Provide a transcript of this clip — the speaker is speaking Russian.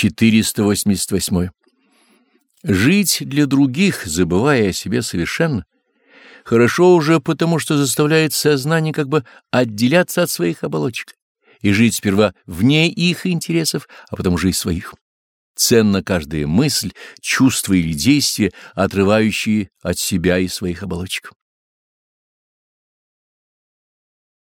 488. Жить для других, забывая о себе совершенно, хорошо уже потому, что заставляет сознание как бы отделяться от своих оболочек и жить сперва вне их интересов, а потом уже и своих. Ценна каждая мысль, чувство или действие, отрывающие от себя и своих оболочек.